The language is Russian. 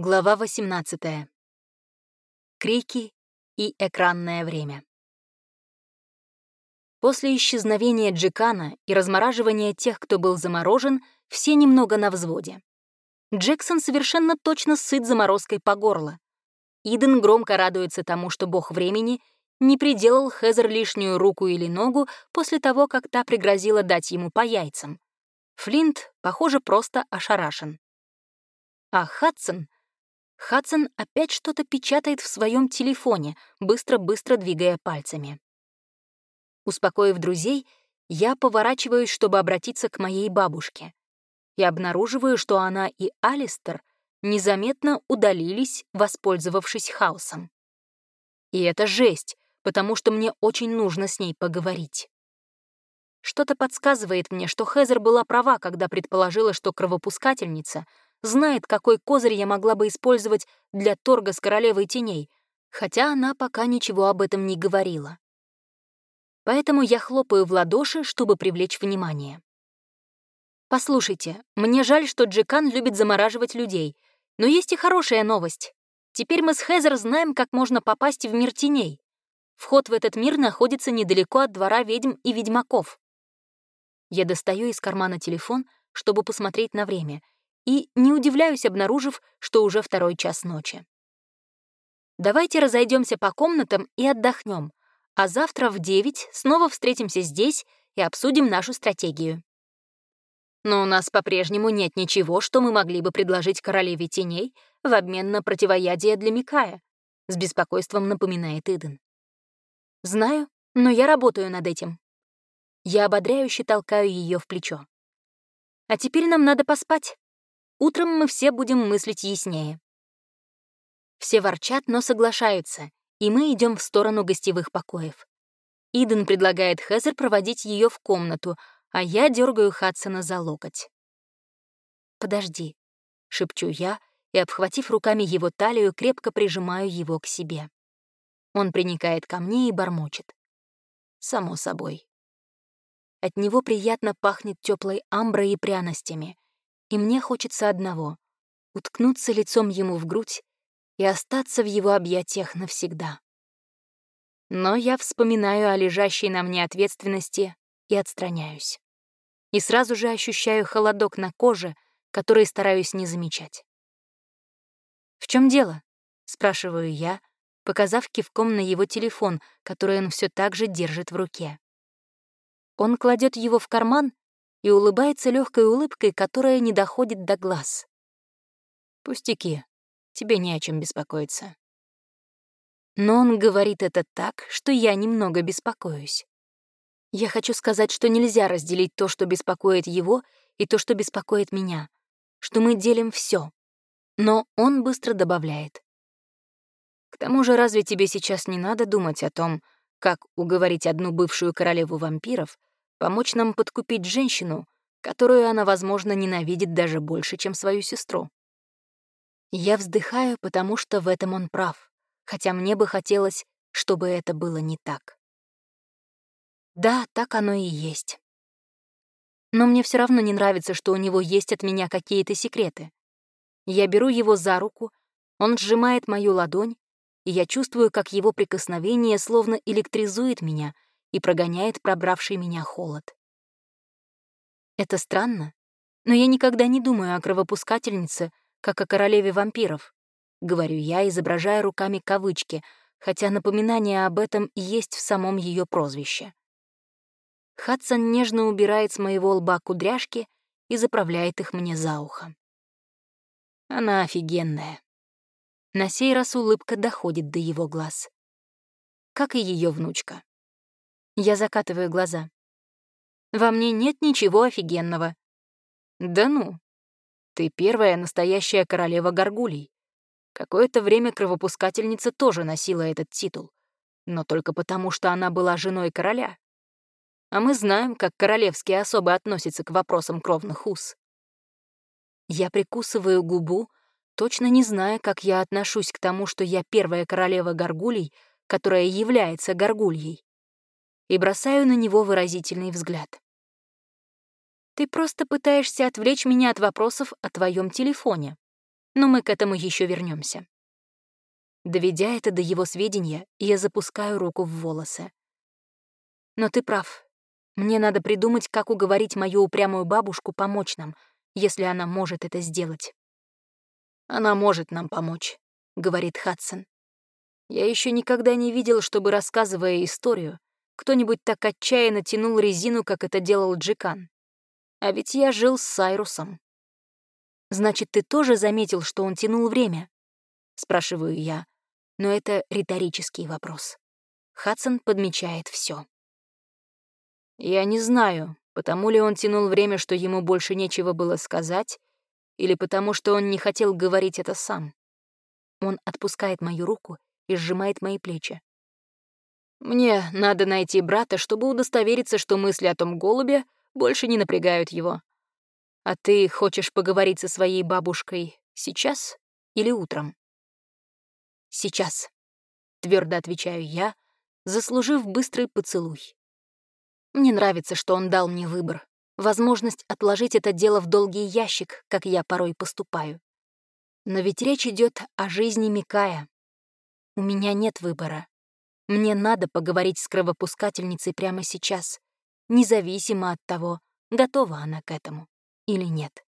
Глава 18. Крики и экранное время. После исчезновения Джекана и размораживания тех, кто был заморожен, все немного на взводе. Джексон совершенно точно сыт заморозкой по горло. Иден громко радуется тому, что бог времени не приделал Хезер лишнюю руку или ногу после того, как та пригрозила дать ему по яйцам. Флинт, похоже, просто ошарашен. А Хадсон — Хадсон опять что-то печатает в своем телефоне, быстро-быстро двигая пальцами. Успокоив друзей, я поворачиваюсь, чтобы обратиться к моей бабушке. И обнаруживаю, что она и Алистер незаметно удалились, воспользовавшись хаосом. И это жесть, потому что мне очень нужно с ней поговорить. Что-то подсказывает мне, что Хезер была права, когда предположила, что кровопускательница — знает, какой козырь я могла бы использовать для торга с королевой теней, хотя она пока ничего об этом не говорила. Поэтому я хлопаю в ладоши, чтобы привлечь внимание. Послушайте, мне жаль, что Джекан любит замораживать людей, но есть и хорошая новость. Теперь мы с Хезер знаем, как можно попасть в мир теней. Вход в этот мир находится недалеко от двора ведьм и ведьмаков. Я достаю из кармана телефон, чтобы посмотреть на время — и не удивляюсь, обнаружив, что уже второй час ночи. Давайте разойдемся по комнатам и отдохнем, а завтра в девять снова встретимся здесь и обсудим нашу стратегию. Но у нас по-прежнему нет ничего, что мы могли бы предложить королеве теней в обмен на противоядие для Микая, с беспокойством напоминает Иден. Знаю, но я работаю над этим. Я ободряюще толкаю ее в плечо. А теперь нам надо поспать. Утром мы все будем мыслить яснее. Все ворчат, но соглашаются, и мы идем в сторону гостевых покоев. Иден предлагает Хезер проводить ее в комнату, а я дергаю Хадсона за локоть. «Подожди», — шепчу я, и, обхватив руками его талию, крепко прижимаю его к себе. Он приникает ко мне и бормочет. Само собой. От него приятно пахнет теплой амброй и пряностями — и мне хочется одного — уткнуться лицом ему в грудь и остаться в его объятиях навсегда. Но я вспоминаю о лежащей на мне ответственности и отстраняюсь. И сразу же ощущаю холодок на коже, который стараюсь не замечать. «В чем дело?» — спрашиваю я, показав кивком на его телефон, который он все так же держит в руке. Он кладет его в карман и улыбается легкой улыбкой, которая не доходит до глаз. «Пустяки, тебе не о чем беспокоиться». Но он говорит это так, что я немного беспокоюсь. Я хочу сказать, что нельзя разделить то, что беспокоит его, и то, что беспокоит меня, что мы делим все. Но он быстро добавляет. К тому же, разве тебе сейчас не надо думать о том, как уговорить одну бывшую королеву вампиров помочь нам подкупить женщину, которую она, возможно, ненавидит даже больше, чем свою сестру. Я вздыхаю, потому что в этом он прав, хотя мне бы хотелось, чтобы это было не так. Да, так оно и есть. Но мне все равно не нравится, что у него есть от меня какие-то секреты. Я беру его за руку, он сжимает мою ладонь, и я чувствую, как его прикосновение словно электризует меня — и прогоняет пробравший меня холод. Это странно, но я никогда не думаю о кровопускательнице, как о королеве вампиров, говорю я, изображая руками кавычки, хотя напоминание об этом есть в самом ее прозвище. Хадсон нежно убирает с моего лба кудряшки и заправляет их мне за ухо. Она офигенная. На сей раз улыбка доходит до его глаз. Как и ее внучка. Я закатываю глаза. Во мне нет ничего офигенного. Да ну. Ты первая настоящая королева горгулей. Какое-то время кровопускательница тоже носила этот титул, но только потому, что она была женой короля. А мы знаем, как королевские особы относятся к вопросам кровных уз. Я прикусываю губу, точно не зная, как я отношусь к тому, что я первая королева горгулей, которая является горгульей и бросаю на него выразительный взгляд. «Ты просто пытаешься отвлечь меня от вопросов о твоем телефоне. Но мы к этому еще вернемся. Доведя это до его сведения, я запускаю руку в волосы. Но ты прав. Мне надо придумать, как уговорить мою упрямую бабушку помочь нам, если она может это сделать. Она может нам помочь, — говорит Хадсон. Я еще никогда не видел, чтобы, рассказывая историю, кто-нибудь так отчаянно тянул резину, как это делал Джикан. А ведь я жил с Сайрусом. «Значит, ты тоже заметил, что он тянул время?» — спрашиваю я. Но это риторический вопрос. Хадсон подмечает все. Я не знаю, потому ли он тянул время, что ему больше нечего было сказать, или потому что он не хотел говорить это сам. Он отпускает мою руку и сжимает мои плечи. Мне надо найти брата, чтобы удостовериться, что мысли о том голубе больше не напрягают его. А ты хочешь поговорить со своей бабушкой сейчас или утром? Сейчас, твердо отвечаю я, заслужив быстрый поцелуй. Мне нравится, что он дал мне выбор, возможность отложить это дело в долгий ящик, как я порой поступаю. Но ведь речь идет о жизни Микая. У меня нет выбора. Мне надо поговорить с кровопускательницей прямо сейчас, независимо от того, готова она к этому или нет.